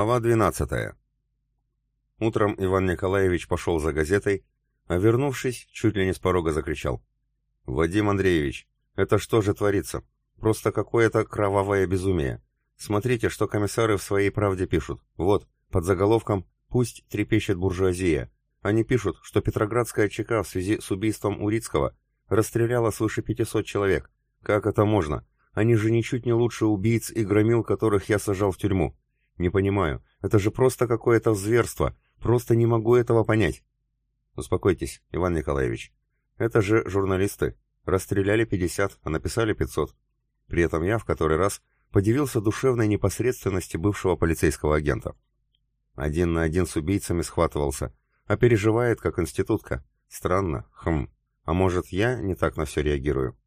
Глава 12. Утром Иван Николаевич пошел за газетой, а вернувшись, чуть ли не с порога закричал. «Вадим Андреевич, это что же творится? Просто какое-то кровавое безумие. Смотрите, что комиссары в своей правде пишут. Вот, под заголовком «Пусть трепещет буржуазия». Они пишут, что Петроградская ЧК в связи с убийством Урицкого расстреляла свыше 500 человек. Как это можно? Они же ничуть не лучше убийц и громил, которых я сажал в тюрьму. Не понимаю. Это же просто какое-то зверство. Просто не могу этого понять. Успокойтесь, Иван Николаевич. Это же журналисты. Расстреляли 50, а написали 500. При этом я в который раз подивился душевной непосредственности бывшего полицейского агента. Один на один с убийцами схватывался, а переживает как институтка. Странно, хм. А может, я не так на все реагирую?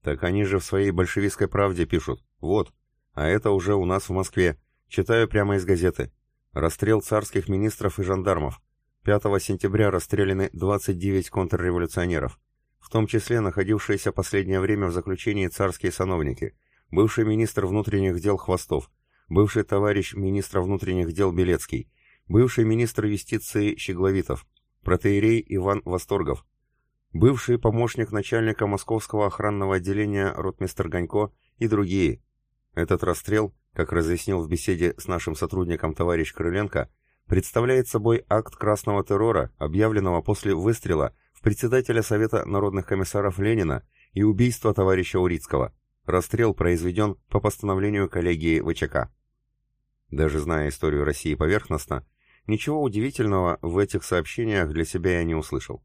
Так они же в своей большевистской правде пишут. Вот. А это уже у нас в Москве. Читаю прямо из газеты. Расстрел царских министров и жандармов. 5 сентября расстреляны 29 контрреволюционеров, в том числе находившиеся последнее время в заключении царские сановники, бывший министр внутренних дел Хвостов, бывший товарищ министра внутренних дел Белецкий, бывший министр юстиции Щегловитов, протеерей Иван Восторгов, бывший помощник начальника московского охранного отделения ротмистр Ганько и другие. Этот расстрел как разъяснил в беседе с нашим сотрудником товарищ Крыленко, представляет собой акт красного террора, объявленного после выстрела в председателя Совета народных комиссаров Ленина и убийства товарища Урицкого. Расстрел произведен по постановлению коллегии ВЧК. Даже зная историю России поверхностно, ничего удивительного в этих сообщениях для себя я не услышал.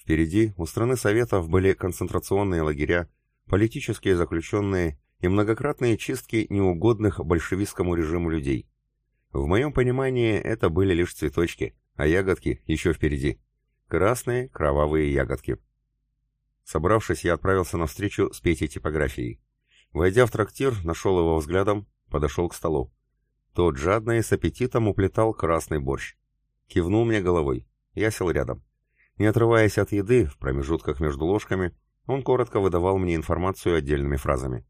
Впереди у страны Советов были концентрационные лагеря, политические заключенные и многократные чистки неугодных большевистскому режиму людей. В моем понимании это были лишь цветочки, а ягодки еще впереди. Красные, кровавые ягодки. Собравшись, я отправился на встречу с Петей типографией. Войдя в трактир, нашел его взглядом, подошел к столу. Тот жадно и с аппетитом уплетал красный борщ. Кивнул мне головой. Я сел рядом. Не отрываясь от еды, в промежутках между ложками, он коротко выдавал мне информацию отдельными фразами.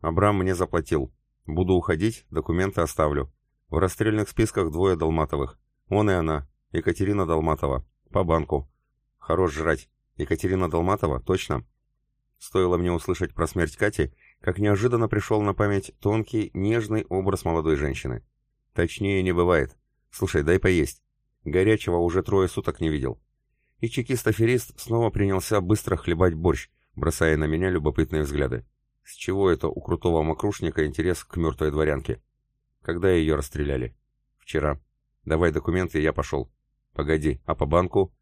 Абрам мне заплатил. Буду уходить, документы оставлю. В расстрельных списках двое Долматовых. Он и она. Екатерина Долматова. По банку. Хорош жрать. Екатерина Долматова? Точно? Стоило мне услышать про смерть Кати, как неожиданно пришел на память тонкий, нежный образ молодой женщины. Точнее не бывает. Слушай, дай поесть. Горячего уже трое суток не видел. И чекист-аферист снова принялся быстро хлебать борщ, бросая на меня любопытные взгляды. С чего это у крутого мокрушника интерес к мертвой дворянке? Когда ее расстреляли? Вчера. Давай документы, я пошел. Погоди, а по банку?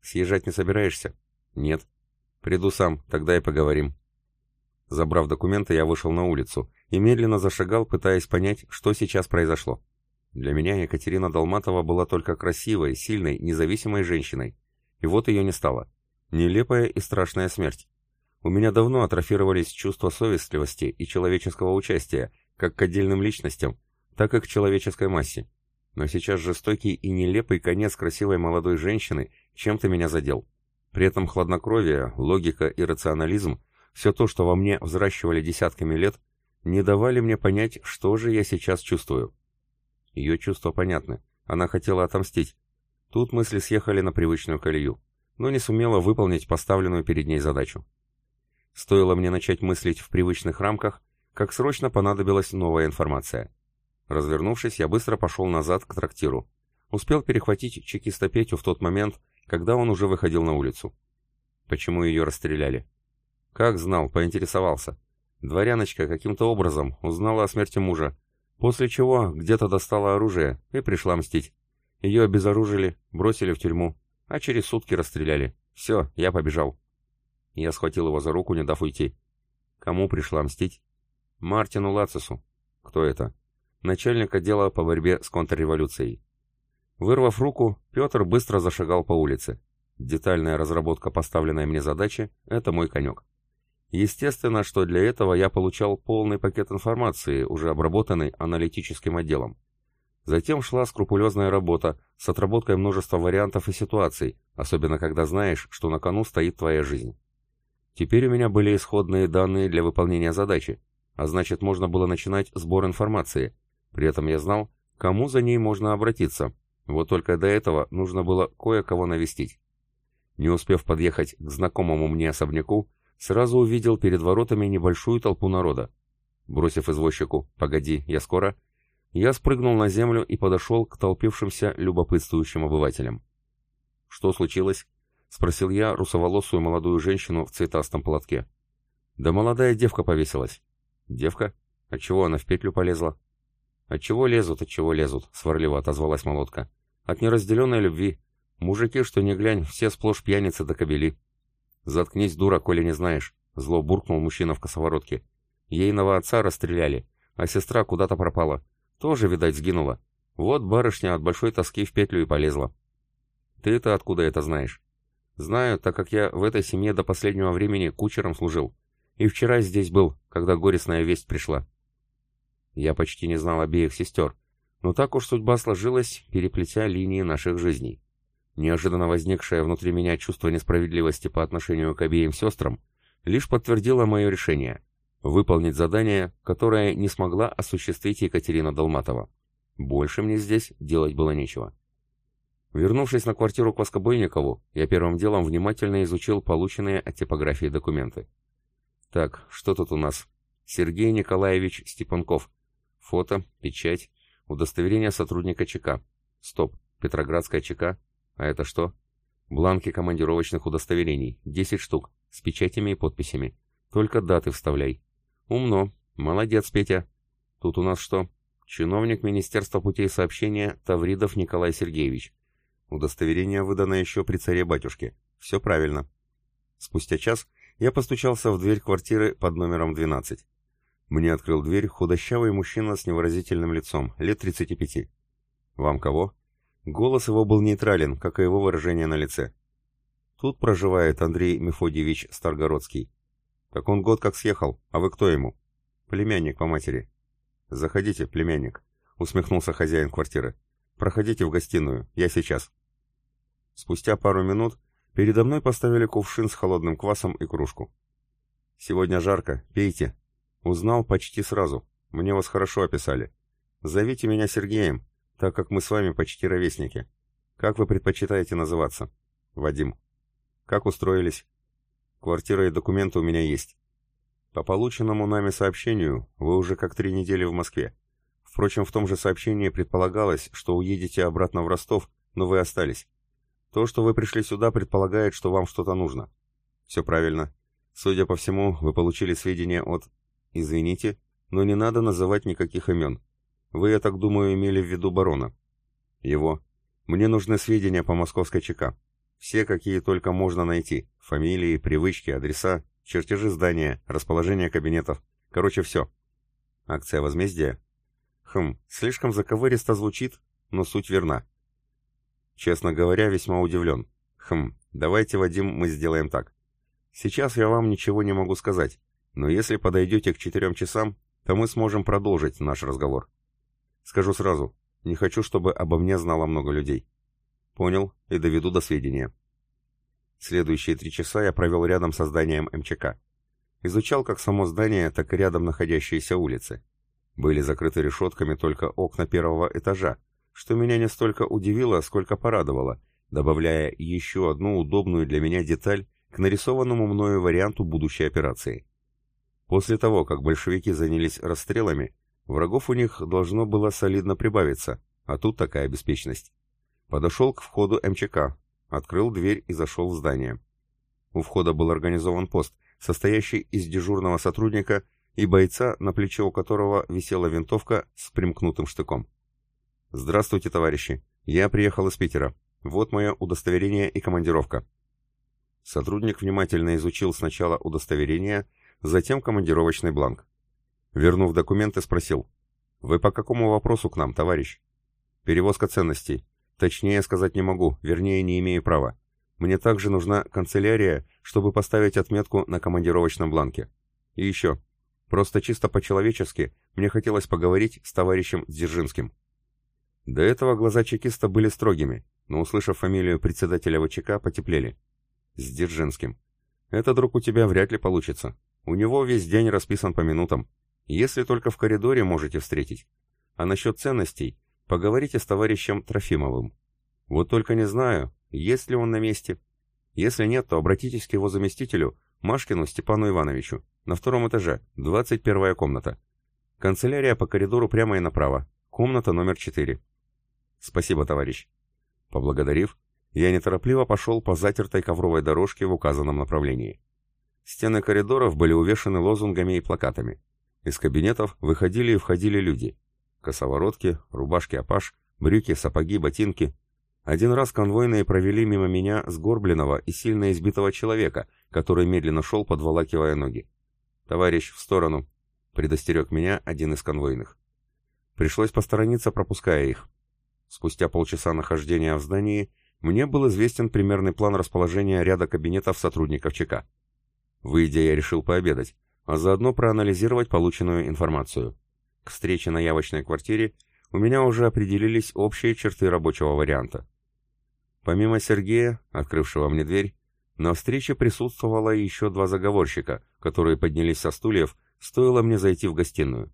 Съезжать не собираешься? Нет. Приду сам, тогда и поговорим. Забрав документы, я вышел на улицу и медленно зашагал, пытаясь понять, что сейчас произошло. Для меня Екатерина Долматова была только красивой, сильной, независимой женщиной. И вот ее не стало. Нелепая и страшная смерть. У меня давно атрофировались чувства совестливости и человеческого участия, как к отдельным личностям, так и к человеческой массе. Но сейчас жестокий и нелепый конец красивой молодой женщины чем-то меня задел. При этом хладнокровие, логика и рационализм, все то, что во мне взращивали десятками лет, не давали мне понять, что же я сейчас чувствую. Ее чувства понятны. Она хотела отомстить. Тут мысли съехали на привычную колею, но не сумела выполнить поставленную перед ней задачу. Стоило мне начать мыслить в привычных рамках, как срочно понадобилась новая информация. Развернувшись, я быстро пошел назад к трактиру. Успел перехватить чекиста Петю в тот момент, когда он уже выходил на улицу. Почему ее расстреляли? Как знал, поинтересовался. Дворяночка каким-то образом узнала о смерти мужа, после чего где-то достала оружие и пришла мстить. Ее обезоружили, бросили в тюрьму, а через сутки расстреляли. Все, я побежал. Я схватил его за руку, не дав уйти. Кому пришла мстить? Мартину Лацису. Кто это? Начальник отдела по борьбе с контрреволюцией. Вырвав руку, Петр быстро зашагал по улице. Детальная разработка поставленной мне задачи – это мой конек. Естественно, что для этого я получал полный пакет информации, уже обработанный аналитическим отделом. Затем шла скрупулезная работа с отработкой множества вариантов и ситуаций, особенно когда знаешь, что на кону стоит твоя жизнь. Теперь у меня были исходные данные для выполнения задачи, а значит можно было начинать сбор информации. При этом я знал, кому за ней можно обратиться. Вот только до этого нужно было кое-кого навестить. Не успев подъехать к знакомому мне особняку, сразу увидел перед воротами небольшую толпу народа. Бросив извозчику «Погоди, я скоро», я спрыгнул на землю и подошел к толпившимся любопытствующим обывателям. «Что случилось?» — спросил я русоволосую молодую женщину в цветастом платке. «Да молодая девка повесилась». «Девка? Отчего она в петлю полезла?» «Отчего лезут, отчего лезут?» — сварливо отозвалась молотка. «От неразделенной любви. Мужики, что не глянь, все сплошь пьяницы до кобели». «Заткнись, дура, коли не знаешь», — зло буркнул мужчина в косоворотке. «Ейного отца расстреляли, а сестра куда-то пропала. Тоже, видать, сгинула. Вот барышня от большой тоски в петлю и полезла». «Ты-то откуда это знаешь?» «Знаю, так как я в этой семье до последнего времени кучером служил. И вчера здесь был, когда горестная весть пришла». Я почти не знал обеих сестер, но так уж судьба сложилась, переплетя линии наших жизней. Неожиданно возникшее внутри меня чувство несправедливости по отношению к обеим сестрам лишь подтвердило мое решение — выполнить задание, которое не смогла осуществить Екатерина Долматова. Больше мне здесь делать было нечего. Вернувшись на квартиру к Воскобойникову, я первым делом внимательно изучил полученные от типографии документы. Так, что тут у нас? Сергей Николаевич Степанков. Фото, печать, удостоверение сотрудника ЧК. Стоп, Петроградская ЧК. А это что? Бланки командировочных удостоверений. 10 штук. С печатями и подписями. Только даты вставляй. Умно. Молодец, Петя. Тут у нас что? Чиновник Министерства путей сообщения Тавридов Николай Сергеевич. Удостоверение выдано еще при царе-батюшке. Все правильно. Спустя час я постучался в дверь квартиры под номером 12. Мне открыл дверь худощавый мужчина с невыразительным лицом, лет 35. «Вам кого?» Голос его был нейтрален, как и его выражение на лице. «Тут проживает Андрей Мефодьевич Старгородский. Так он год как съехал, а вы кто ему?» «Племянник по матери». «Заходите, племянник», — усмехнулся хозяин квартиры. «Проходите в гостиную, я сейчас». Спустя пару минут передо мной поставили кувшин с холодным квасом и кружку. «Сегодня жарко, пейте», Узнал почти сразу. Мне вас хорошо описали. Зовите меня Сергеем, так как мы с вами почти ровесники. Как вы предпочитаете называться? Вадим. Как устроились? Квартира и документы у меня есть. По полученному нами сообщению, вы уже как три недели в Москве. Впрочем, в том же сообщении предполагалось, что уедете обратно в Ростов, но вы остались. То, что вы пришли сюда, предполагает, что вам что-то нужно. Все правильно. Судя по всему, вы получили сведения от «Извините, но не надо называть никаких имен. Вы, я так думаю, имели в виду барона». «Его. Мне нужны сведения по московской ЧК. Все, какие только можно найти. Фамилии, привычки, адреса, чертежи здания, расположение кабинетов. Короче, все». «Акция возмездия?» «Хм, слишком заковыристо звучит, но суть верна». «Честно говоря, весьма удивлен. Хм, давайте, Вадим, мы сделаем так. Сейчас я вам ничего не могу сказать, но если подойдете к четырем часам, то мы сможем продолжить наш разговор. Скажу сразу, не хочу, чтобы обо мне знало много людей. Понял и доведу до сведения. Следующие три часа я провел рядом со зданием МЧК. Изучал как само здание, так и рядом находящиеся улицы. Были закрыты решетками только окна первого этажа, что меня не столько удивило, сколько порадовало, добавляя еще одну удобную для меня деталь к нарисованному мною варианту будущей операции. После того, как большевики занялись расстрелами, врагов у них должно было солидно прибавиться, а тут такая беспечность. Подошел к входу МЧК, открыл дверь и зашел в здание. У входа был организован пост, состоящий из дежурного сотрудника и бойца, на плече у которого висела винтовка с примкнутым штыком. «Здравствуйте, товарищи. Я приехал из Питера. Вот мое удостоверение и командировка». Сотрудник внимательно изучил сначала удостоверение, затем командировочный бланк. Вернув документы, спросил. «Вы по какому вопросу к нам, товарищ?» «Перевозка ценностей. Точнее сказать не могу, вернее, не имею права. Мне также нужна канцелярия, чтобы поставить отметку на командировочном бланке. И еще. Просто чисто по-человечески мне хотелось поговорить с товарищем Дзержинским». До этого глаза чекиста были строгими, но, услышав фамилию председателя ВЧК, потеплели. «С Дзержинским. Это, друг, у тебя вряд ли получится. У него весь день расписан по минутам. Если только в коридоре можете встретить. А насчет ценностей, Поговорите с товарищем Трофимовым. Вот только не знаю, есть ли он на месте. Если нет, то обратитесь к его заместителю, Машкину Степану Ивановичу, на втором этаже, 21 комната. Канцелярия по коридору прямо и направо. Комната номер 4. Спасибо, товарищ. Поблагодарив, я неторопливо пошел по затертой ковровой дорожке в указанном направлении. Стены коридоров были увешаны лозунгами и плакатами. Из кабинетов выходили и входили люди. Косоворотки, рубашки-апаш, брюки, сапоги, ботинки. Один раз конвойные провели мимо меня сгорбленного и сильно избитого человека, который медленно шел, подволакивая ноги. «Товарищ, в сторону!» — предостерег меня один из конвойных. Пришлось посторониться, пропуская их. Спустя полчаса нахождения в здании мне был известен примерный план расположения ряда кабинетов сотрудников ЧК. Выйдя, я решил пообедать, а заодно проанализировать полученную информацию. К встрече на явочной квартире у меня уже определились общие черты рабочего варианта. Помимо Сергея, открывшего мне дверь, на встрече присутствовало еще два заговорщика, которые поднялись со стульев, стоило мне зайти в гостиную.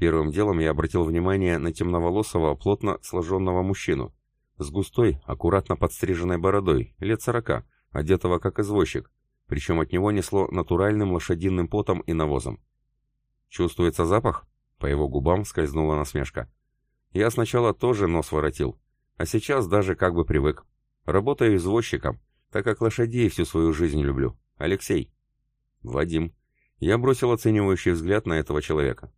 Первым делом я обратил внимание на темноволосого, плотно сложенного мужчину, с густой, аккуратно подстриженной бородой, лет сорока, одетого как извозчик, причем от него несло натуральным лошадиным потом и навозом. «Чувствуется запах?» По его губам скользнула насмешка. «Я сначала тоже нос воротил, а сейчас даже как бы привык. Работаю извозчиком, так как лошадей всю свою жизнь люблю. Алексей». «Вадим». Я бросил оценивающий взгляд на этого человека.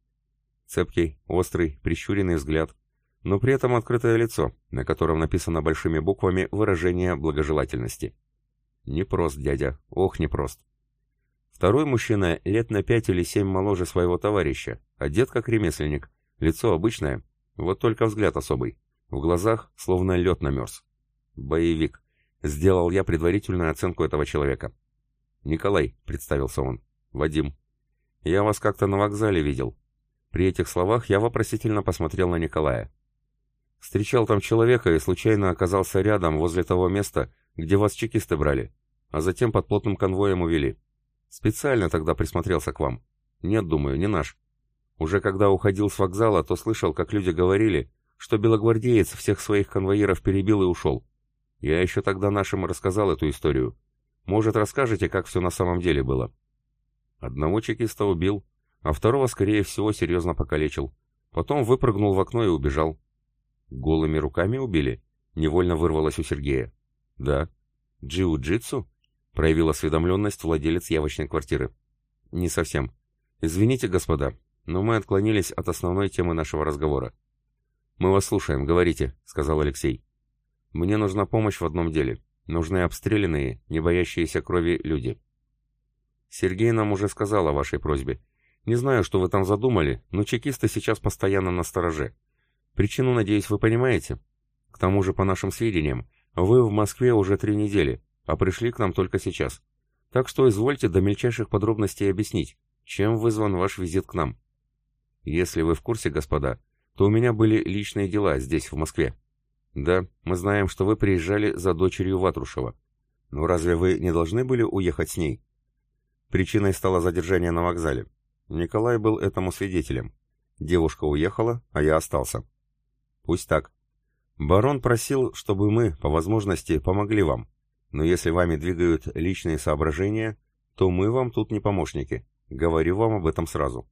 Цепкий, острый, прищуренный взгляд, но при этом открытое лицо, на котором написано большими буквами выражение благожелательности. Непрост, дядя, ох, непрост. Второй мужчина лет на пять или семь моложе своего товарища, одет как ремесленник, лицо обычное, вот только взгляд особый. В глазах словно лед намерз. Боевик. Сделал я предварительную оценку этого человека. «Николай», — представился он. «Вадим». «Я вас как-то на вокзале видел». При этих словах я вопросительно посмотрел на Николая. Встречал там человека и случайно оказался рядом, возле того места, где вас чекисты брали, а затем под плотным конвоем увели. Специально тогда присмотрелся к вам. Нет, думаю, не наш. Уже когда уходил с вокзала, то слышал, как люди говорили, что белогвардеец всех своих конвоиров перебил и ушел. Я еще тогда нашим рассказал эту историю. Может, расскажете, как все на самом деле было? Одного чекиста убил, а второго, скорее всего, серьезно покалечил. Потом выпрыгнул в окно и убежал. «Голыми руками убили?» — невольно вырвалось у Сергея. «Да». «Джиу-джитсу?» — проявил осведомленность владелец явочной квартиры. «Не совсем. Извините, господа, но мы отклонились от основной темы нашего разговора». «Мы вас слушаем, говорите», — сказал Алексей. «Мне нужна помощь в одном деле. Нужны обстрелянные, не боящиеся крови люди». «Сергей нам уже сказал о вашей просьбе. Не знаю, что вы там задумали, но чекисты сейчас постоянно на стороже. Причину, надеюсь, вы понимаете? К тому же, по нашим сведениям, вы в Москве уже три недели, а пришли к нам только сейчас. Так что извольте до мельчайших подробностей объяснить, чем вызван ваш визит к нам. Если вы в курсе, господа, то у меня были личные дела здесь, в Москве. Да, мы знаем, что вы приезжали за дочерью Ватрушева. Но разве вы не должны были уехать с ней? Причиной стало задержание на вокзале. Николай был этому свидетелем. Девушка уехала, а я остался. Пусть так. Барон просил, чтобы мы, по возможности, помогли вам. Но если вами двигают личные соображения, то мы вам тут не помощники. Говорю вам об этом сразу.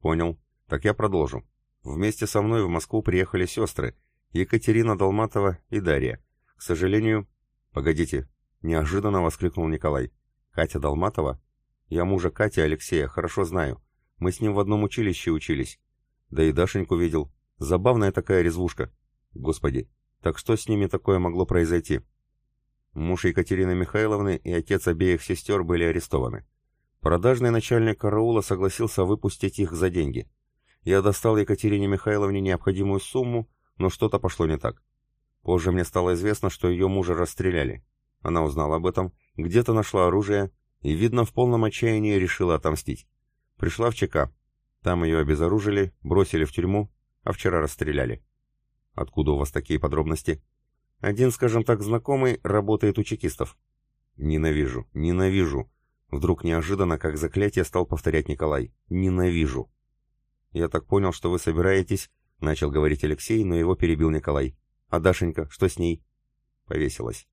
Понял. Так я продолжу. Вместе со мной в Москву приехали сестры, Екатерина Долматова и Дарья. К сожалению... Погодите, неожиданно воскликнул Николай. Катя Долматова? Я мужа Кати Алексея хорошо знаю. Мы с ним в одном училище учились. Да и Дашеньку видел. Забавная такая резвушка. Господи, так что с ними такое могло произойти? Муж Екатерины Михайловны и отец обеих сестер были арестованы. Продажный начальник караула согласился выпустить их за деньги. Я достал Екатерине Михайловне необходимую сумму, но что-то пошло не так. Позже мне стало известно, что ее мужа расстреляли. Она узнала об этом, где-то нашла оружие и, видно, в полном отчаянии решила отомстить. Пришла в ЧК. Там ее обезоружили, бросили в тюрьму, а вчера расстреляли. Откуда у вас такие подробности? Один, скажем так, знакомый работает у чекистов. Ненавижу, ненавижу. Вдруг неожиданно, как заклятие, стал повторять Николай. Ненавижу. Я так понял, что вы собираетесь — начал говорить Алексей, но его перебил Николай. «А Дашенька, что с ней?» Повесилась.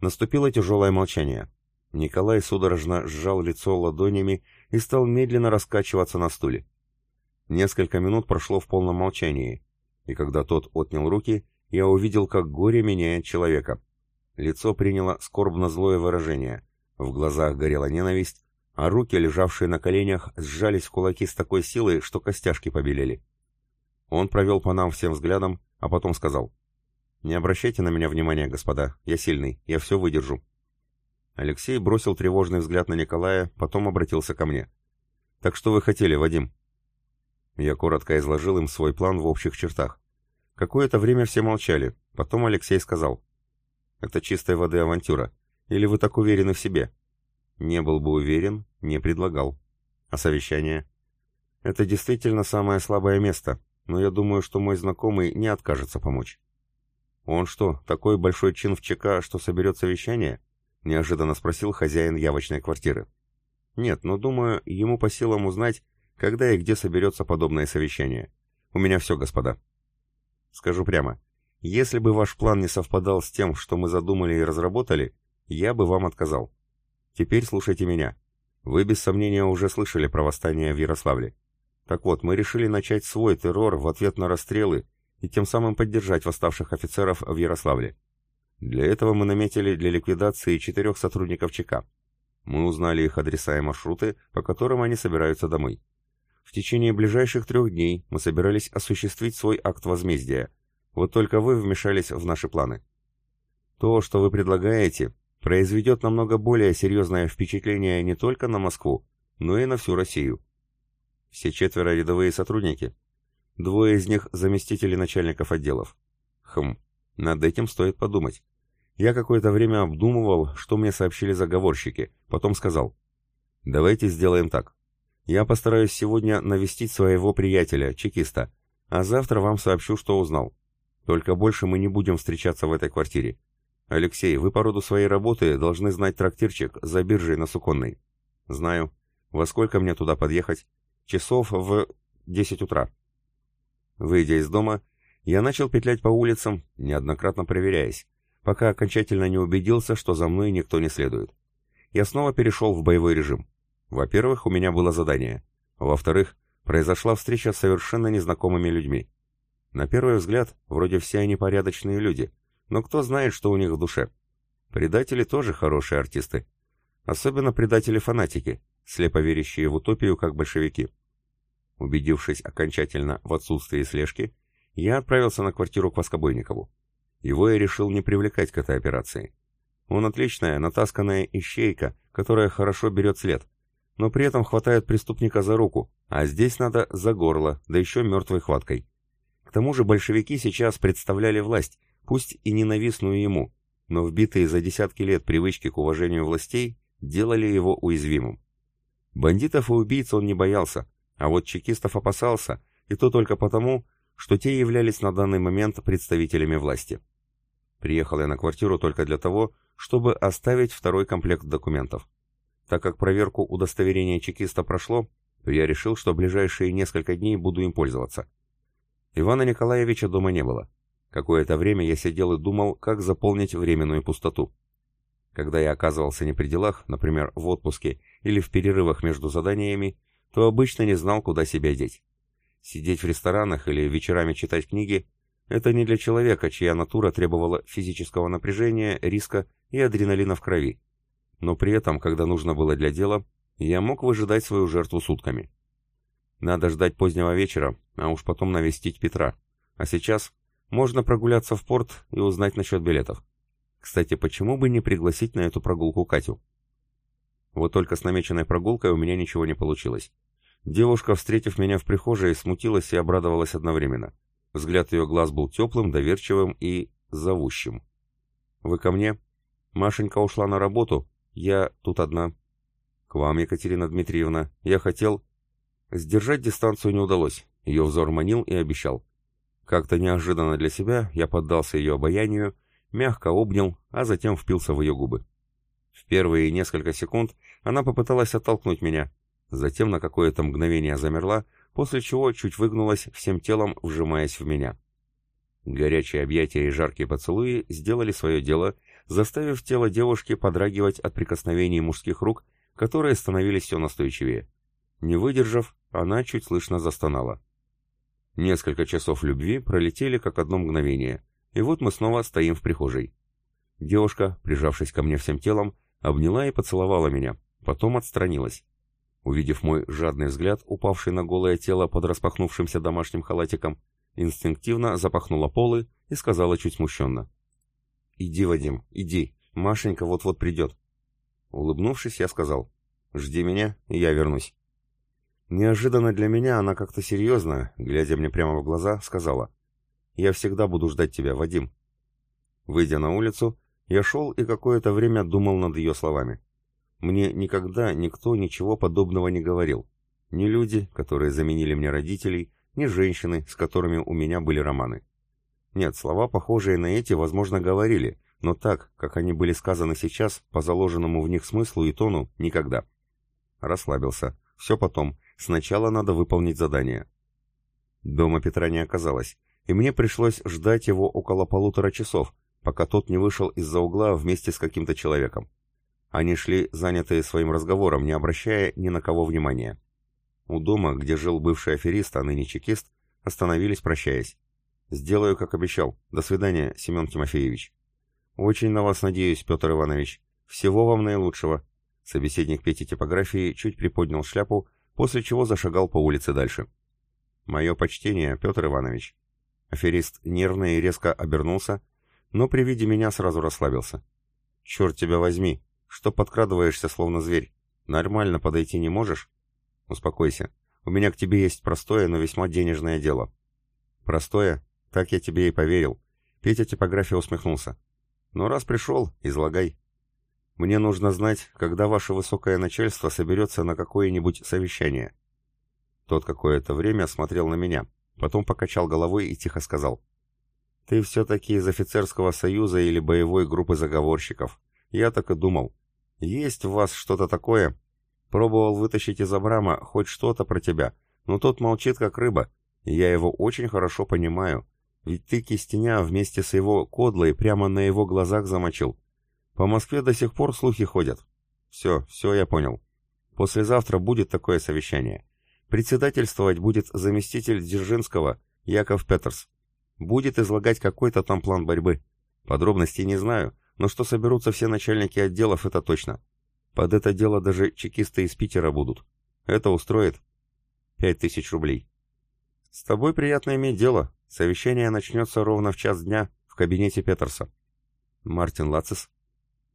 Наступило тяжелое молчание. Николай судорожно сжал лицо ладонями и стал медленно раскачиваться на стуле. Несколько минут прошло в полном молчании, и когда тот отнял руки, я увидел, как горе меняет человека. Лицо приняло скорбно-злое выражение, в глазах горела ненависть, а руки, лежавшие на коленях, сжались в кулаки с такой силой, что костяшки побелели. Он провел по нам всем взглядом, а потом сказал, «Не обращайте на меня внимания, господа, я сильный, я все выдержу». Алексей бросил тревожный взгляд на Николая, потом обратился ко мне. «Так что вы хотели, Вадим?» Я коротко изложил им свой план в общих чертах. Какое-то время все молчали, потом Алексей сказал, «Это чистой воды авантюра. Или вы так уверены в себе?» Не был бы уверен, не предлагал. А совещание? Это действительно самое слабое место, но я думаю, что мой знакомый не откажется помочь. Он что, такой большой чин в ЧК, что соберет совещание? Неожиданно спросил хозяин явочной квартиры. Нет, но думаю, ему по силам узнать, когда и где соберется подобное совещание. У меня все, господа. Скажу прямо, если бы ваш план не совпадал с тем, что мы задумали и разработали, я бы вам отказал. Теперь слушайте меня. Вы без сомнения уже слышали про восстание в Ярославле. Так вот, мы решили начать свой террор в ответ на расстрелы и тем самым поддержать восставших офицеров в Ярославле. Для этого мы наметили для ликвидации четырех сотрудников ЧК. Мы узнали их адреса и маршруты, по которым они собираются домой. В течение ближайших трех дней мы собирались осуществить свой акт возмездия. Вот только вы вмешались в наши планы. То, что вы предлагаете, произведет намного более серьезное впечатление не только на Москву, но и на всю Россию. Все четверо рядовые сотрудники. Двое из них заместители начальников отделов. Хм, над этим стоит подумать. Я какое-то время обдумывал, что мне сообщили заговорщики, потом сказал. Давайте сделаем так. Я постараюсь сегодня навестить своего приятеля, чекиста, а завтра вам сообщу, что узнал. Только больше мы не будем встречаться в этой квартире. «Алексей, вы по роду своей работы должны знать трактирчик за биржей на Суконной». «Знаю. Во сколько мне туда подъехать?» «Часов в десять утра». Выйдя из дома, я начал петлять по улицам, неоднократно проверяясь, пока окончательно не убедился, что за мной никто не следует. Я снова перешел в боевой режим. Во-первых, у меня было задание. Во-вторых, произошла встреча с совершенно незнакомыми людьми. На первый взгляд, вроде все они порядочные люди — но кто знает, что у них в душе. Предатели тоже хорошие артисты. Особенно предатели-фанатики, слепо верящие в утопию, как большевики. Убедившись окончательно в отсутствии слежки, я отправился на квартиру к Воскобойникову. Его я решил не привлекать к этой операции. Он отличная, натасканная ищейка, которая хорошо берет след, но при этом хватает преступника за руку, а здесь надо за горло, да еще мертвой хваткой. К тому же большевики сейчас представляли власть, пусть и ненавистную ему, но вбитые за десятки лет привычки к уважению властей делали его уязвимым. Бандитов и убийц он не боялся, а вот чекистов опасался, и то только потому, что те являлись на данный момент представителями власти. Приехал я на квартиру только для того, чтобы оставить второй комплект документов. Так как проверку удостоверения чекиста прошло, я решил, что ближайшие несколько дней буду им пользоваться. Ивана Николаевича дома не было. Какое-то время я сидел и думал, как заполнить временную пустоту. Когда я оказывался не при делах, например, в отпуске или в перерывах между заданиями, то обычно не знал, куда себя деть. Сидеть в ресторанах или вечерами читать книги – это не для человека, чья натура требовала физического напряжения, риска и адреналина в крови. Но при этом, когда нужно было для дела, я мог выжидать свою жертву сутками. Надо ждать позднего вечера, а уж потом навестить Петра. А сейчас можно прогуляться в порт и узнать насчет билетов. Кстати, почему бы не пригласить на эту прогулку Катю? Вот только с намеченной прогулкой у меня ничего не получилось. Девушка, встретив меня в прихожей, смутилась и обрадовалась одновременно. Взгляд ее глаз был теплым, доверчивым и зовущим. «Вы ко мне?» «Машенька ушла на работу. Я тут одна». «К вам, Екатерина Дмитриевна. Я хотел...» Сдержать дистанцию не удалось. Ее взор манил и обещал. Как-то неожиданно для себя я поддался ее обаянию, мягко обнял, а затем впился в ее губы. В первые несколько секунд она попыталась оттолкнуть меня, затем на какое-то мгновение замерла, после чего чуть выгнулась всем телом, вжимаясь в меня. Горячие объятия и жаркие поцелуи сделали свое дело, заставив тело девушки подрагивать от прикосновений мужских рук, которые становились все настойчивее. Не выдержав, она чуть слышно застонала. Несколько часов любви пролетели как одно мгновение, и вот мы снова стоим в прихожей. Девушка, прижавшись ко мне всем телом, обняла и поцеловала меня, потом отстранилась. Увидев мой жадный взгляд, упавший на голое тело под распахнувшимся домашним халатиком, инстинктивно запахнула полы и сказала чуть смущенно. «Иди, Вадим, иди, Машенька вот-вот придет». Улыбнувшись, я сказал, «Жди меня, и я вернусь». Неожиданно для меня она как-то серьезно, глядя мне прямо в глаза, сказала, «Я всегда буду ждать тебя, Вадим». Выйдя на улицу, я шел и какое-то время думал над ее словами. Мне никогда никто ничего подобного не говорил. Ни люди, которые заменили мне родителей, ни женщины, с которыми у меня были романы. Нет, слова, похожие на эти, возможно, говорили, но так, как они были сказаны сейчас, по заложенному в них смыслу и тону, никогда. Расслабился. Все потом. Сначала надо выполнить задание. Дома Петра не оказалось, и мне пришлось ждать его около полутора часов, пока тот не вышел из-за угла вместе с каким-то человеком. Они шли, занятые своим разговором, не обращая ни на кого внимания. У дома, где жил бывший аферист, а ныне чекист, остановились, прощаясь. «Сделаю, как обещал. До свидания, Семен Тимофеевич». «Очень на вас надеюсь, Петр Иванович. Всего вам наилучшего». Собеседник Пети типографии чуть приподнял шляпу, после чего зашагал по улице дальше. «Мое почтение, Петр Иванович». Аферист нервно и резко обернулся, но при виде меня сразу расслабился. «Черт тебя возьми! Что подкрадываешься, словно зверь? Нормально подойти не можешь?» Успокойся. У меня к тебе есть простое, но весьма денежное дело. Простое? Так я тебе и поверил. Петя типография усмехнулся. Ну раз пришел, излагай. Мне нужно знать, когда ваше высокое начальство соберется на какое-нибудь совещание. Тот какое-то время смотрел на меня, потом покачал головой и тихо сказал. Ты все-таки из офицерского союза или боевой группы заговорщиков. Я так и думал. Есть в вас что-то такое, Пробовал вытащить из Абрама хоть что-то про тебя, но тот молчит как рыба, и я его очень хорошо понимаю. Ведь ты Кистеня вместе с его кодлой прямо на его глазах замочил. По Москве до сих пор слухи ходят. Все, все я понял. Послезавтра будет такое совещание. Председательствовать будет заместитель Дзержинского Яков Петерс. Будет излагать какой-то там план борьбы. Подробностей не знаю, но что соберутся все начальники отделов, это точно. Под это дело даже чекисты из Питера будут. Это устроит. Пять тысяч рублей. С тобой приятно иметь дело. Совещание начнется ровно в час дня в кабинете Петерса. Мартин Лацис.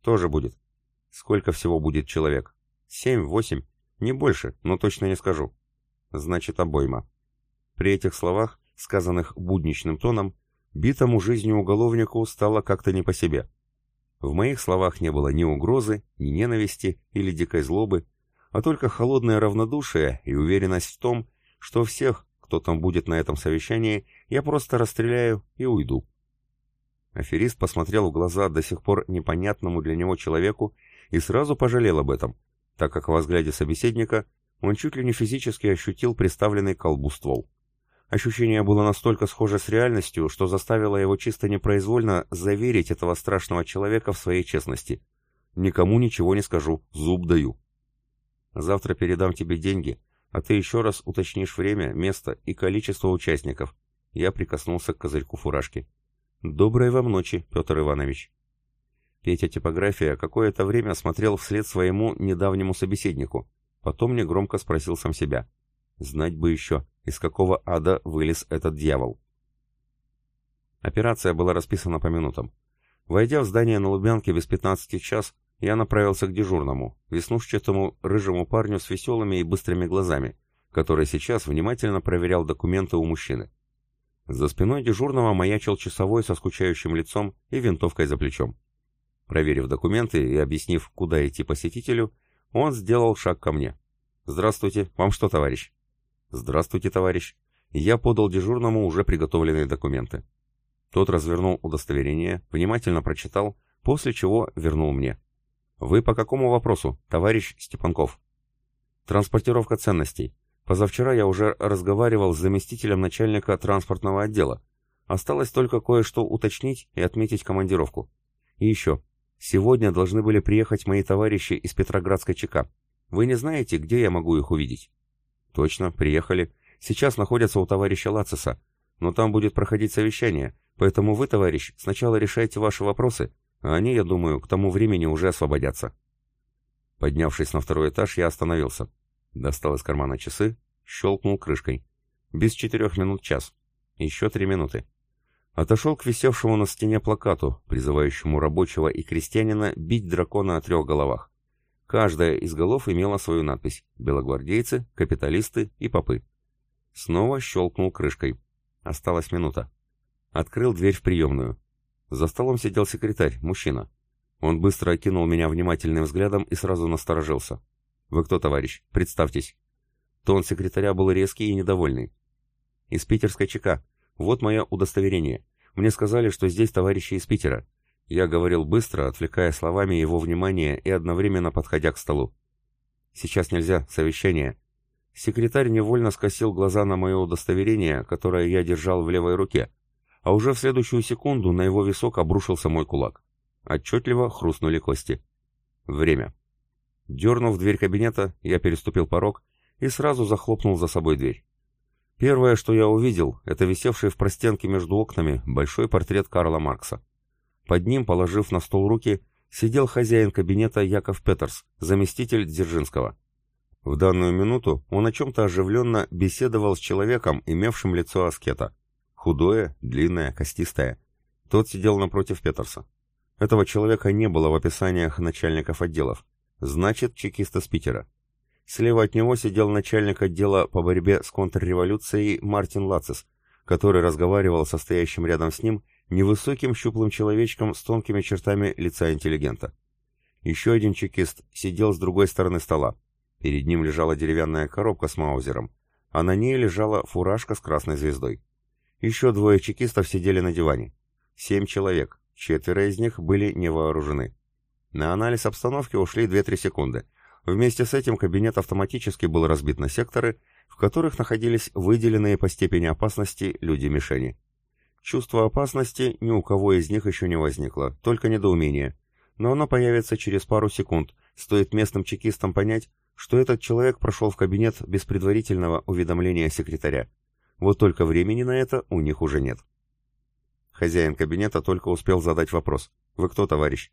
Тоже будет. Сколько всего будет человек? Семь, восемь. Не больше, но точно не скажу. Значит, обойма. При этих словах, сказанных будничным тоном, битому жизнью уголовнику стало как-то не по себе. В моих словах не было ни угрозы, ни ненависти или дикой злобы, а только холодное равнодушие и уверенность в том, что всех, кто там будет на этом совещании, я просто расстреляю и уйду. Аферист посмотрел в глаза до сих пор непонятному для него человеку и сразу пожалел об этом, так как во взгляде собеседника он чуть ли не физически ощутил приставленный к колбу ствол. Ощущение было настолько схоже с реальностью, что заставило его чисто непроизвольно заверить этого страшного человека в своей честности. «Никому ничего не скажу, зуб даю». «Завтра передам тебе деньги, а ты еще раз уточнишь время, место и количество участников». Я прикоснулся к козырьку фуражки. «Доброй вам ночи, Петр Иванович». Петя типография какое-то время смотрел вслед своему недавнему собеседнику, потом негромко спросил сам себя. «Знать бы еще, из какого ада вылез этот дьявол. Операция была расписана по минутам. Войдя в здание на Лубянке без 15 час, я направился к дежурному, веснушчатому рыжему парню с веселыми и быстрыми глазами, который сейчас внимательно проверял документы у мужчины. За спиной дежурного маячил часовой со скучающим лицом и винтовкой за плечом. Проверив документы и объяснив, куда идти посетителю, он сделал шаг ко мне. «Здравствуйте, вам что, товарищ?» «Здравствуйте, товарищ». Я подал дежурному уже приготовленные документы. Тот развернул удостоверение, внимательно прочитал, после чего вернул мне. «Вы по какому вопросу, товарищ Степанков?» «Транспортировка ценностей. Позавчера я уже разговаривал с заместителем начальника транспортного отдела. Осталось только кое-что уточнить и отметить командировку. И еще. Сегодня должны были приехать мои товарищи из Петроградской ЧК. Вы не знаете, где я могу их увидеть? Точно, приехали. Сейчас находятся у товарища Лациса. Но там будет проходить совещание, поэтому вы, товарищ, сначала решайте ваши вопросы, а они, я думаю, к тому времени уже освободятся. Поднявшись на второй этаж, я остановился. Достал из кармана часы, щелкнул крышкой. Без четырех минут час. Еще три минуты. Отошел к висевшему на стене плакату, призывающему рабочего и крестьянина бить дракона о трех головах. Каждая из голов имела свою надпись «Белогвардейцы», «Капиталисты» и «Попы». Снова щелкнул крышкой. Осталась минута. Открыл дверь в приемную. За столом сидел секретарь, мужчина. Он быстро окинул меня внимательным взглядом и сразу насторожился. «Вы кто, товарищ? Представьтесь». Тон секретаря был резкий и недовольный. «Из питерской ЧК. Вот мое удостоверение. Мне сказали, что здесь товарищи из Питера». Я говорил быстро, отвлекая словами его внимание и одновременно подходя к столу. «Сейчас нельзя, совещание». Секретарь невольно скосил глаза на мое удостоверение, которое я держал в левой руке, а уже в следующую секунду на его висок обрушился мой кулак. Отчетливо хрустнули кости. Время. Дернув дверь кабинета, я переступил порог и сразу захлопнул за собой дверь. Первое, что я увидел, это висевший в простенке между окнами большой портрет Карла Маркса. Под ним, положив на стол руки, сидел хозяин кабинета Яков Петерс, заместитель Дзержинского. В данную минуту он о чем-то оживленно беседовал с человеком, имевшим лицо аскета. Худое, длинное, костистое. Тот сидел напротив Петерса. Этого человека не было в описаниях начальников отделов. Значит, чекист из Питера. Слева от него сидел начальник отдела по борьбе с контрреволюцией Мартин Лацис, который разговаривал со стоящим рядом с ним невысоким щуплым человечком с тонкими чертами лица интеллигента. Еще один чекист сидел с другой стороны стола. Перед ним лежала деревянная коробка с маузером, а на ней лежала фуражка с красной звездой. Еще двое чекистов сидели на диване. Семь человек, четверо из них были не вооружены. На анализ обстановки ушли 2-3 секунды. Вместе с этим кабинет автоматически был разбит на секторы, в которых находились выделенные по степени опасности люди-мишени. Чувство опасности ни у кого из них еще не возникло, только недоумение. Но оно появится через пару секунд, стоит местным чекистам понять, что этот человек прошел в кабинет без предварительного уведомления секретаря. Вот только времени на это у них уже нет. Хозяин кабинета только успел задать вопрос. «Вы кто, товарищ?»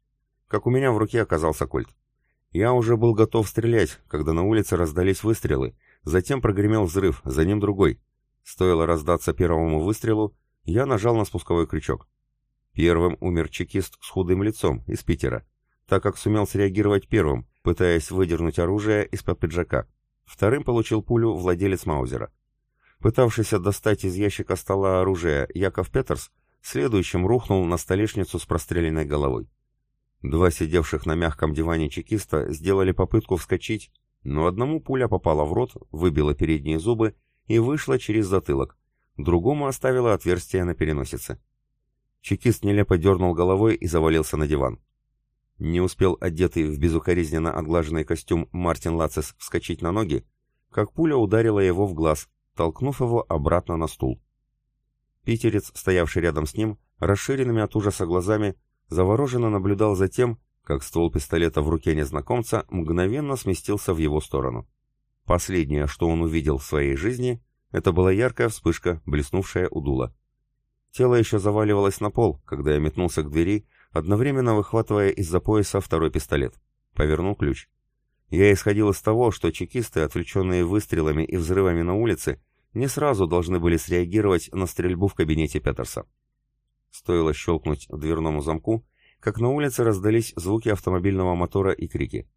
как у меня в руке оказался кольт. Я уже был готов стрелять, когда на улице раздались выстрелы, затем прогремел взрыв, за ним другой. Стоило раздаться первому выстрелу, я нажал на спусковой крючок. Первым умер чекист с худым лицом из Питера, так как сумел среагировать первым, пытаясь выдернуть оружие из-под пиджака. Вторым получил пулю владелец Маузера. Пытавшийся достать из ящика стола оружие Яков Петерс, следующим рухнул на столешницу с простреленной головой. Два сидевших на мягком диване чекиста сделали попытку вскочить, но одному пуля попала в рот, выбила передние зубы и вышла через затылок, другому оставила отверстие на переносице. Чекист нелепо дернул головой и завалился на диван. Не успел одетый в безукоризненно отглаженный костюм Мартин Лацис вскочить на ноги, как пуля ударила его в глаз, толкнув его обратно на стул. Питерец, стоявший рядом с ним, расширенными от ужаса глазами, завороженно наблюдал за тем, как ствол пистолета в руке незнакомца мгновенно сместился в его сторону. Последнее, что он увидел в своей жизни, это была яркая вспышка, блеснувшая у дула. Тело еще заваливалось на пол, когда я метнулся к двери, одновременно выхватывая из-за пояса второй пистолет. Повернул ключ. Я исходил из того, что чекисты, отвлеченные выстрелами и взрывами на улице, не сразу должны были среагировать на стрельбу в кабинете Петерса. Стоило щелкнуть дверному замку, как на улице раздались звуки автомобильного мотора и крики.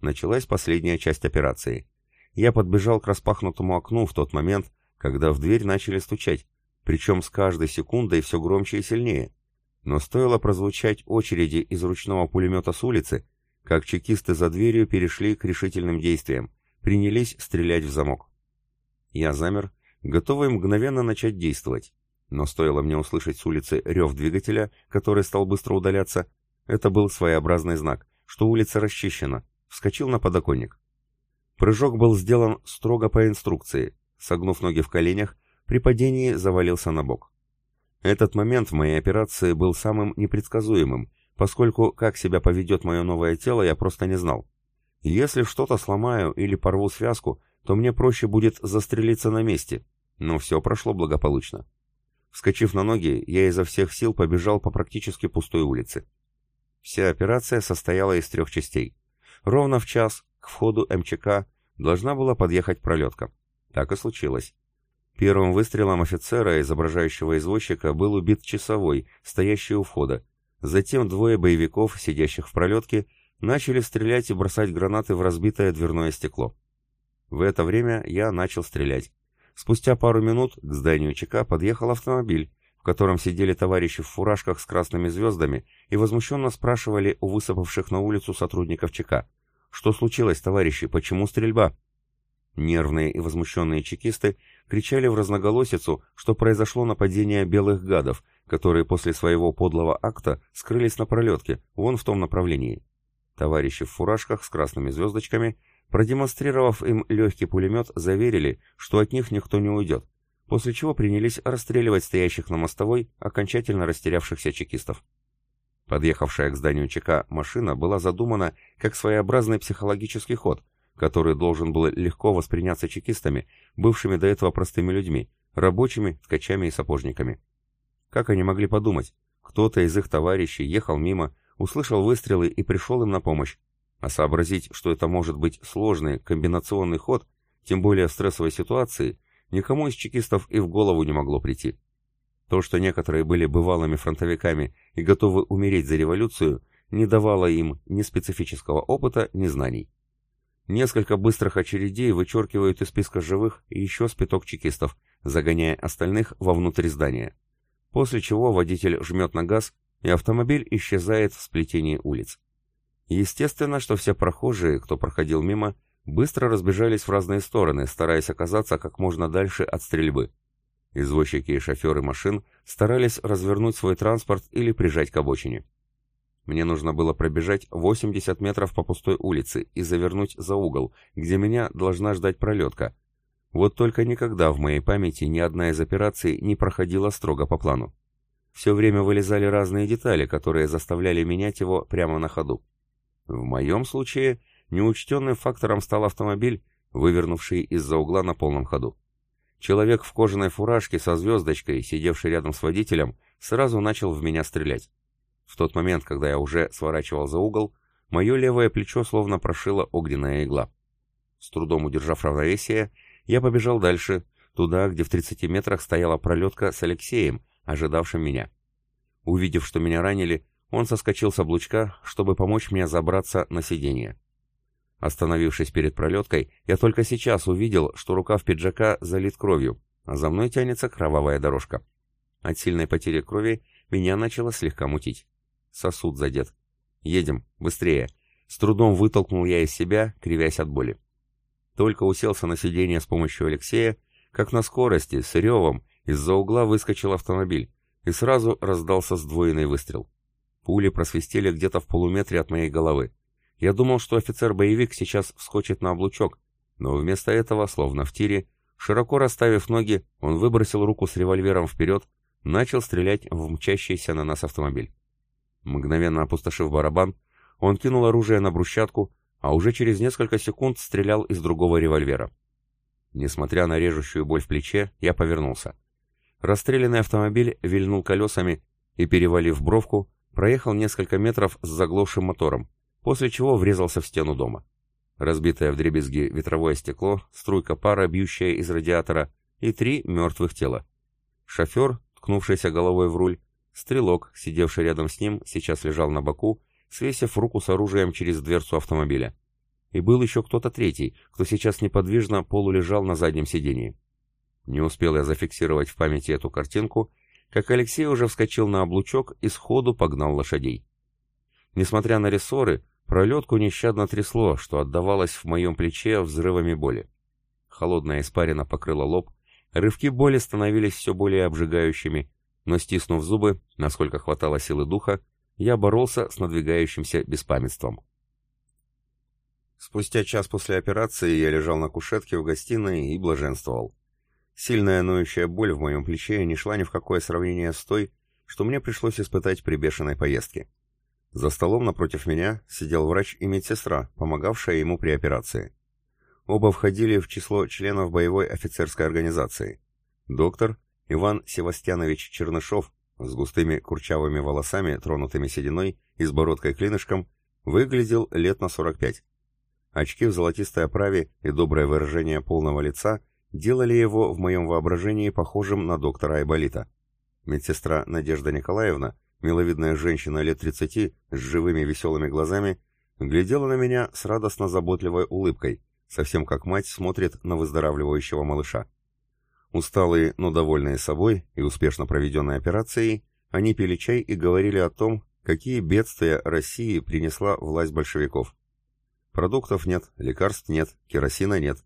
Началась последняя часть операции. Я подбежал к распахнутому окну в тот момент, когда в дверь начали стучать, причем с каждой секундой все громче и сильнее. Но стоило прозвучать очереди из ручного пулемета с улицы, как чекисты за дверью перешли к решительным действиям, принялись стрелять в замок. Я замер, готовый мгновенно начать действовать. Но стоило мне услышать с улицы рев двигателя, который стал быстро удаляться, это был своеобразный знак, что улица расчищена. Вскочил на подоконник. Прыжок был сделан строго по инструкции. Согнув ноги в коленях, при падении завалился на бок. Этот момент в моей операции был самым непредсказуемым, поскольку как себя поведет мое новое тело, я просто не знал. Если что-то сломаю или порву связку, то мне проще будет застрелиться на месте, но все прошло благополучно. Вскочив на ноги, я изо всех сил побежал по практически пустой улице. Вся операция состояла из трех частей. Ровно в час к входу МЧК должна была подъехать пролетка. Так и случилось. Первым выстрелом офицера, изображающего извозчика, был убит часовой, стоящий у входа. Затем двое боевиков, сидящих в пролетке, начали стрелять и бросать гранаты в разбитое дверное стекло. В это время я начал стрелять. Спустя пару минут к зданию ЧК подъехал автомобиль, в котором сидели товарищи в фуражках с красными звездами и возмущенно спрашивали у высыпавших на улицу сотрудников ЧК. «Что случилось, товарищи? Почему стрельба?» Нервные и возмущенные чекисты кричали в разноголосицу, что произошло нападение белых гадов, которые после своего подлого акта скрылись на пролетке, вон в том направлении. Товарищи в фуражках с красными звездочками Продемонстрировав им легкий пулемет, заверили, что от них никто не уйдет, после чего принялись расстреливать стоящих на мостовой, окончательно растерявшихся чекистов. Подъехавшая к зданию ЧК машина была задумана как своеобразный психологический ход, который должен был легко восприняться чекистами, бывшими до этого простыми людьми, рабочими, ткачами и сапожниками. Как они могли подумать? Кто-то из их товарищей ехал мимо, услышал выстрелы и пришел им на помощь, а сообразить, что это может быть сложный комбинационный ход, тем более в стрессовой ситуации, никому из чекистов и в голову не могло прийти. То, что некоторые были бывалыми фронтовиками и готовы умереть за революцию, не давало им ни специфического опыта, ни знаний. Несколько быстрых очередей вычеркивают из списка живых еще спиток чекистов, загоняя остальных вовнутрь здания. После чего водитель жмет на газ, и автомобиль исчезает в сплетении улиц. Естественно, что все прохожие, кто проходил мимо, быстро разбежались в разные стороны, стараясь оказаться как можно дальше от стрельбы. Извозчики и шоферы машин старались развернуть свой транспорт или прижать к обочине. Мне нужно было пробежать 80 метров по пустой улице и завернуть за угол, где меня должна ждать пролетка. Вот только никогда в моей памяти ни одна из операций не проходила строго по плану. Все время вылезали разные детали, которые заставляли менять его прямо на ходу. В моем случае неучтенным фактором стал автомобиль, вывернувший из-за угла на полном ходу. Человек в кожаной фуражке со звездочкой, сидевший рядом с водителем, сразу начал в меня стрелять. В тот момент, когда я уже сворачивал за угол, мое левое плечо словно прошила огненная игла. С трудом удержав равновесие, я побежал дальше, туда, где в 30 метрах стояла пролетка с Алексеем, ожидавшим меня. Увидев, что меня ранили, он соскочил с облучка, чтобы помочь мне забраться на сиденье. Остановившись перед пролеткой, я только сейчас увидел, что рукав пиджака залит кровью, а за мной тянется кровавая дорожка. От сильной потери крови меня начало слегка мутить. Сосуд задет. «Едем, быстрее!» С трудом вытолкнул я из себя, кривясь от боли. Только уселся на сиденье с помощью Алексея, как на скорости, с ревом, из-за угла выскочил автомобиль, и сразу раздался сдвоенный выстрел. Пули просвистели где-то в полуметре от моей головы. Я думал, что офицер-боевик сейчас вскочит на облучок, но вместо этого, словно в тире, широко расставив ноги, он выбросил руку с револьвером вперед, начал стрелять в мчащийся на нас автомобиль. Мгновенно опустошив барабан, он кинул оружие на брусчатку, а уже через несколько секунд стрелял из другого револьвера. Несмотря на режущую боль в плече, я повернулся. Расстрелянный автомобиль вильнул колесами и, перевалив бровку, проехал несколько метров с заглохшим мотором, после чего врезался в стену дома. Разбитое вдребезги ветровое стекло, струйка пара, бьющая из радиатора, и три мертвых тела. Шофер, ткнувшийся головой в руль, стрелок, сидевший рядом с ним, сейчас лежал на боку, свесив руку с оружием через дверцу автомобиля. И был еще кто-то третий, кто сейчас неподвижно полулежал на заднем сидении. Не успел я зафиксировать в памяти эту картинку, как Алексей уже вскочил на облучок и сходу погнал лошадей. Несмотря на рессоры, пролетку нещадно трясло, что отдавалось в моем плече взрывами боли. Холодная испарина покрыла лоб, рывки боли становились все более обжигающими, но стиснув зубы, насколько хватало силы духа, я боролся с надвигающимся беспамятством. Спустя час после операции я лежал на кушетке в гостиной и блаженствовал. Сильная ноющая боль в моем плече не шла ни в какое сравнение с той, что мне пришлось испытать при бешеной поездке. За столом напротив меня сидел врач и медсестра, помогавшая ему при операции. Оба входили в число членов боевой офицерской организации. Доктор Иван Севастьянович Чернышов с густыми курчавыми волосами, тронутыми сединой и с бородкой-клинышком, выглядел лет на 45. Очки в золотистой оправе и доброе выражение полного лица делали его в моем воображении похожим на доктора Айболита. Медсестра Надежда Николаевна, миловидная женщина лет 30 с живыми веселыми глазами, глядела на меня с радостно-заботливой улыбкой, совсем как мать смотрит на выздоравливающего малыша. Усталые, но довольные собой и успешно проведенной операцией, они пили чай и говорили о том, какие бедствия России принесла власть большевиков. Продуктов нет, лекарств нет, керосина нет.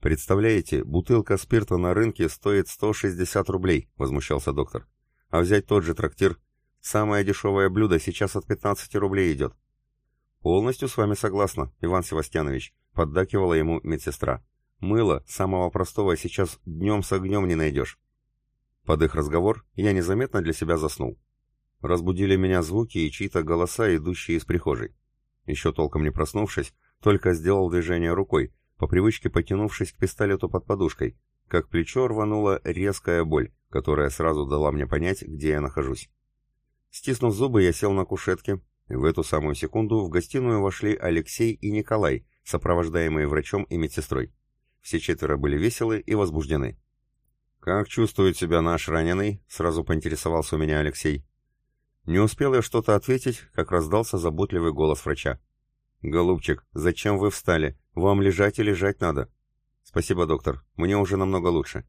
Представляете, бутылка спирта на рынке стоит 160 рублей, возмущался доктор. А взять тот же трактир, самое дешевое блюдо сейчас от 15 рублей идет. Полностью с вами согласна, Иван Севастьянович, поддакивала ему медсестра. Мыло, самого простого, сейчас днем с огнем не найдешь. Под их разговор я незаметно для себя заснул. Разбудили меня звуки и чьи-то голоса, идущие из прихожей. Еще толком не проснувшись, только сделал движение рукой, по привычке потянувшись к пистолету под подушкой, как плечо рванула резкая боль, которая сразу дала мне понять, где я нахожусь. Стиснув зубы, я сел на кушетке, в эту самую секунду в гостиную вошли Алексей и Николай, сопровождаемые врачом и медсестрой. Все четверо были веселы и возбуждены. «Как чувствует себя наш раненый?» — сразу поинтересовался у меня Алексей. Не успел я что-то ответить, как раздался заботливый голос врача. «Голубчик, зачем вы встали? Вам лежать и лежать надо». «Спасибо, доктор. Мне уже намного лучше».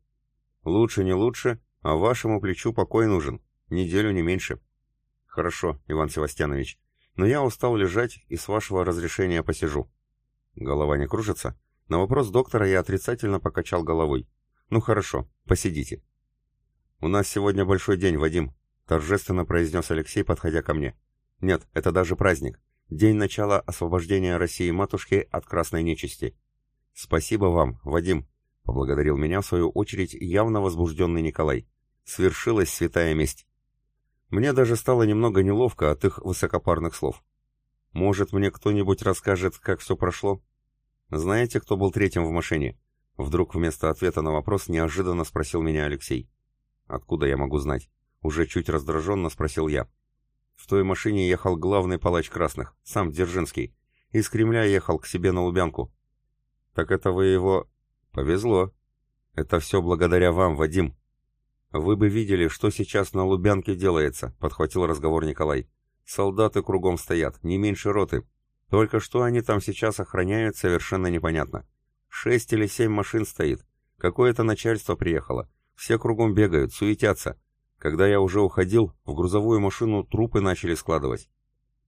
«Лучше, не лучше, а вашему плечу покой нужен. Неделю, не меньше». «Хорошо, Иван Севастьянович. Но я устал лежать и с вашего разрешения посижу». Голова не кружится? На вопрос доктора я отрицательно покачал головой. «Ну хорошо, посидите». «У нас сегодня большой день, Вадим», — торжественно произнес Алексей, подходя ко мне. «Нет, это даже праздник. День начала освобождения России-матушки от красной нечисти». «Спасибо вам, Вадим», — поблагодарил меня, в свою очередь, явно возбужденный Николай. «Свершилась святая месть». Мне даже стало немного неловко от их высокопарных слов. «Может, мне кто-нибудь расскажет, как все прошло?» «Знаете, кто был третьим в машине?» Вдруг вместо ответа на вопрос неожиданно спросил меня Алексей. «Откуда я могу знать?» Уже чуть раздраженно спросил я. В той машине ехал главный палач красных, сам Дзержинский. Из Кремля ехал к себе на Лубянку. «Так это вы его...» «Повезло. Это все благодаря вам, Вадим». «Вы бы видели, что сейчас на Лубянке делается», — подхватил разговор Николай. «Солдаты кругом стоят, не меньше роты. Только что они там сейчас охраняют, совершенно непонятно. Шесть или семь машин стоит. Какое-то начальство приехало. Все кругом бегают, суетятся. Когда я уже уходил, в грузовую машину трупы начали складывать.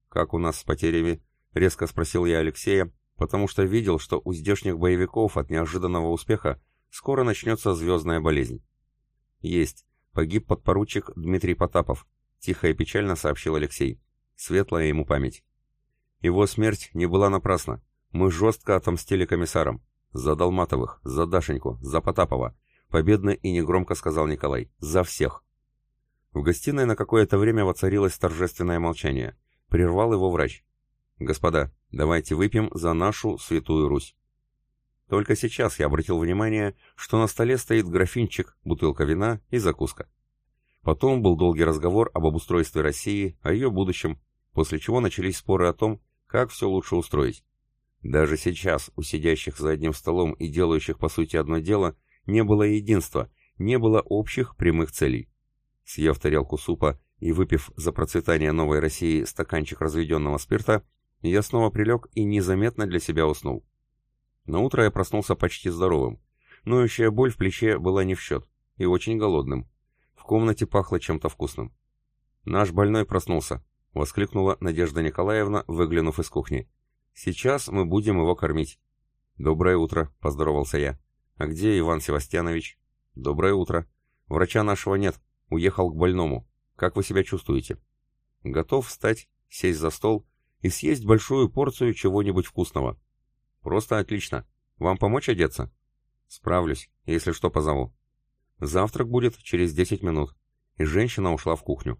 «Как у нас с потерями?» — резко спросил я Алексея, потому что видел, что у здешних боевиков от неожиданного успеха скоро начнется звездная болезнь. «Есть. Погиб подпоручик Дмитрий Потапов», — тихо и печально сообщил Алексей. «Светлая ему память». Его смерть не была напрасна. Мы жестко отомстили комиссарам. За Долматовых, за Дашеньку, за Потапова. Победно и негромко сказал Николай. За всех. В гостиной на какое-то время воцарилось торжественное молчание. Прервал его врач. «Господа, давайте выпьем за нашу святую Русь». Только сейчас я обратил внимание, что на столе стоит графинчик, бутылка вина и закуска. Потом был долгий разговор об обустройстве России, о ее будущем, после чего начались споры о том, как все лучше устроить? Даже сейчас у сидящих за одним столом и делающих по сути одно дело не было единства, не было общих прямых целей. Съев тарелку супа и выпив за процветание новой России стаканчик разведенного спирта, я снова прилег и незаметно для себя уснул. На утро я проснулся почти здоровым. Ноющая боль в плече была не в счет, и очень голодным. В комнате пахло чем-то вкусным. Наш больной проснулся. — воскликнула Надежда Николаевна, выглянув из кухни. «Сейчас мы будем его кормить». «Доброе утро», — поздоровался я. «А где Иван Севастьянович?» «Доброе утро. Врача нашего нет. Уехал к больному. Как вы себя чувствуете?» «Готов встать, сесть за стол и съесть большую порцию чего-нибудь вкусного. Просто отлично. Вам помочь одеться? Справлюсь, если что позову. Завтрак будет через 10 минут. И женщина ушла в кухню.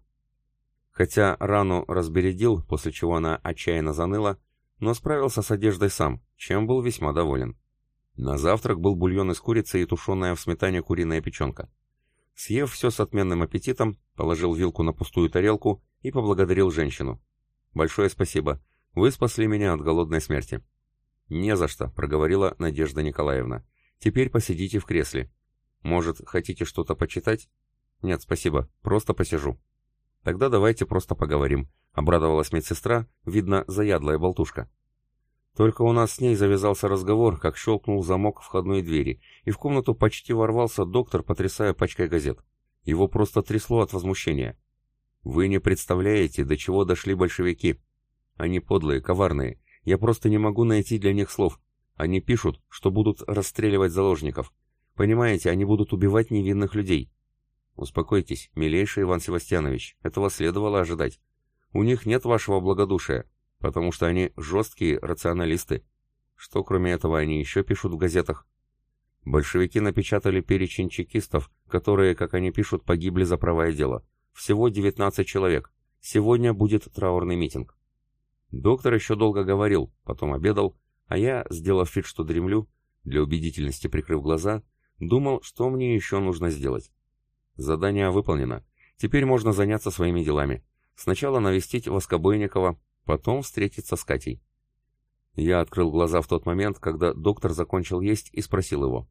Хотя рану разбередил, после чего она отчаянно заныла, но справился с одеждой сам, чем был весьма доволен. На завтрак был бульон из курицы и тушеная в сметане куриная печенка. Съев все с отменным аппетитом, положил вилку на пустую тарелку и поблагодарил женщину. «Большое спасибо. Вы спасли меня от голодной смерти». «Не за что», — проговорила Надежда Николаевна. «Теперь посидите в кресле. Может, хотите что-то почитать?» «Нет, спасибо. Просто посижу». «Тогда давайте просто поговорим», — обрадовалась медсестра, видно, заядлая болтушка. Только у нас с ней завязался разговор, как щелкнул замок входной двери, и в комнату почти ворвался доктор, потрясая пачкой газет. Его просто трясло от возмущения. «Вы не представляете, до чего дошли большевики. Они подлые, коварные. Я просто не могу найти для них слов. Они пишут, что будут расстреливать заложников. Понимаете, они будут убивать невинных людей». «Успокойтесь, милейший Иван Севастьянович, этого следовало ожидать. У них нет вашего благодушия, потому что они жесткие рационалисты. Что кроме этого они еще пишут в газетах? Большевики напечатали перечень чекистов, которые, как они пишут, погибли за правое дело. Всего 19 человек. Сегодня будет траурный митинг. Доктор еще долго говорил, потом обедал, а я, сделав вид, что дремлю, для убедительности прикрыв глаза, думал, что мне еще нужно сделать. Задание выполнено. Теперь можно заняться своими делами. Сначала навестить Воскобойникова, Потом встретиться с Катей. Я открыл глаза в тот момент, когда доктор закончил есть и спросил его.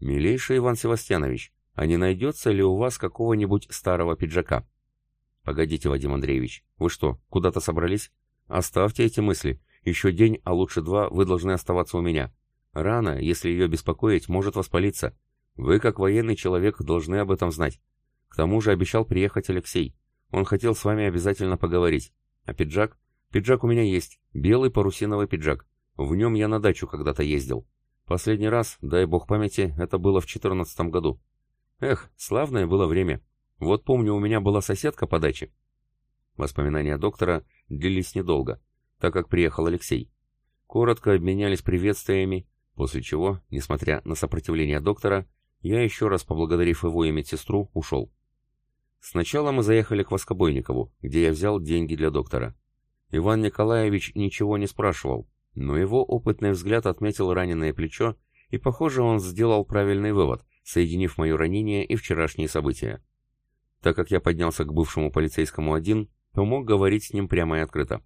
«Милейший Иван Севастьянович, а не найдется ли у вас какого-нибудь старого пиджака?» «Погодите, Вадим Андреевич, вы что, куда-то собрались? Оставьте эти мысли. Еще день, а лучше два, вы должны оставаться у меня. Рана, если ее беспокоить, может воспалиться. Вы, как военный человек, должны об этом знать. К тому же обещал приехать Алексей. Он хотел с вами обязательно поговорить. А пиджак? Пиджак у меня есть, белый парусиновый пиджак. В нем я на дачу когда-то ездил. Последний раз, дай бог памяти, это было в четырнадцатом году. Эх, славное было время. Вот помню, у меня была соседка по даче. Воспоминания доктора длились недолго, так как приехал Алексей. Коротко обменялись приветствиями, после чего, несмотря на сопротивление доктора, я еще раз поблагодарив его и медсестру, ушел. Сначала мы заехали к Воскобойникову, где я взял деньги для доктора. Иван Николаевич ничего не спрашивал, но его опытный взгляд отметил раненое плечо, и, похоже, он сделал правильный вывод, соединив мое ранение и вчерашние события. Так как я поднялся к бывшему полицейскому один, то мог говорить с ним прямо и открыто.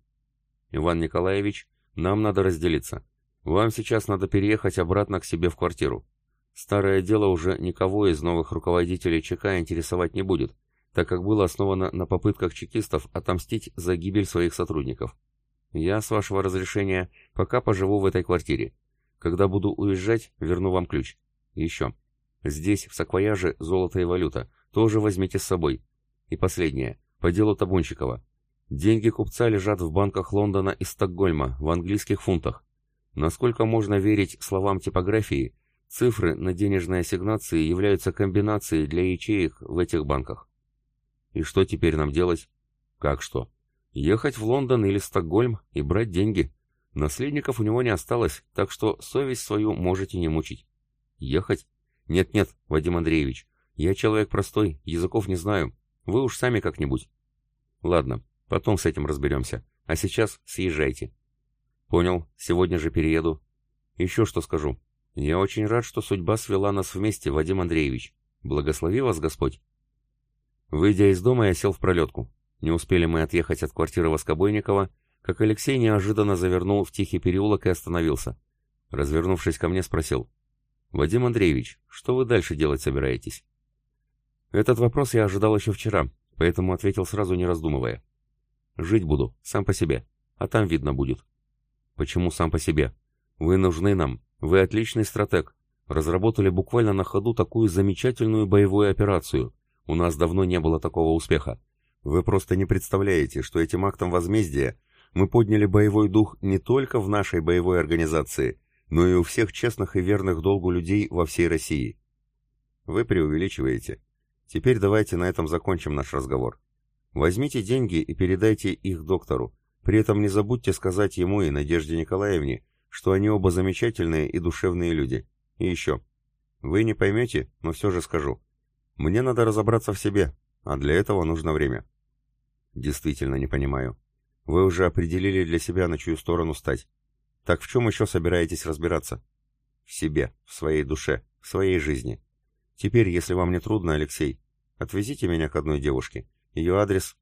«Иван Николаевич, нам надо разделиться. Вам сейчас надо переехать обратно к себе в квартиру. Старое дело уже никого из новых руководителей ЧК интересовать не будет, так как было основано на попытках чекистов отомстить за гибель своих сотрудников. Я, с вашего разрешения, пока поживу в этой квартире. Когда буду уезжать, верну вам ключ. еще. Здесь, в саквояже, золото и валюта. Тоже возьмите с собой. И последнее. По делу Табунчикова. Деньги купца лежат в банках Лондона и Стокгольма, в английских фунтах. Насколько можно верить словам типографии, цифры на денежной ассигнации являются комбинацией для ячеек в этих банках. И что теперь нам делать? Как что? Ехать в Лондон или Стокгольм и брать деньги. Наследников у него не осталось, так что совесть свою можете не мучить. Ехать? Нет-нет, Вадим Андреевич, я человек простой, языков не знаю. Вы уж сами как-нибудь. Ладно, потом с этим разберемся. А сейчас съезжайте. Понял, сегодня же перееду. Еще что скажу. Я очень рад, что судьба свела нас вместе, Вадим Андреевич. Благослови вас Господь. Выйдя из дома, я сел в пролетку. Не успели мы отъехать от квартиры Воскобойникова, как Алексей неожиданно завернул в тихий переулок и остановился. Развернувшись ко мне, спросил. «Вадим Андреевич, что вы дальше делать собираетесь?» Этот вопрос я ожидал еще вчера, поэтому ответил сразу, не раздумывая. «Жить буду, сам по себе, а там видно будет». «Почему сам по себе? Вы нужны нам, вы отличный стратег. Разработали буквально на ходу такую замечательную боевую операцию. У нас давно не было такого успеха. Вы просто не представляете, что этим актом возмездия мы подняли боевой дух не только в нашей боевой организации, но и у всех честных и верных долгу людей во всей России. Вы преувеличиваете. Теперь давайте на этом закончим наш разговор. Возьмите деньги и передайте их доктору. При этом не забудьте сказать ему и Надежде Николаевне, что они оба замечательные и душевные люди. И еще. Вы не поймете, но все же скажу. Мне надо разобраться в себе, а для этого нужно время. Действительно не понимаю. Вы уже определили для себя, на чью сторону стать. Так в чем еще собираетесь разбираться? В себе, в своей душе, в своей жизни. Теперь, если вам не трудно, Алексей, отвезите меня к одной девушке. Ее адрес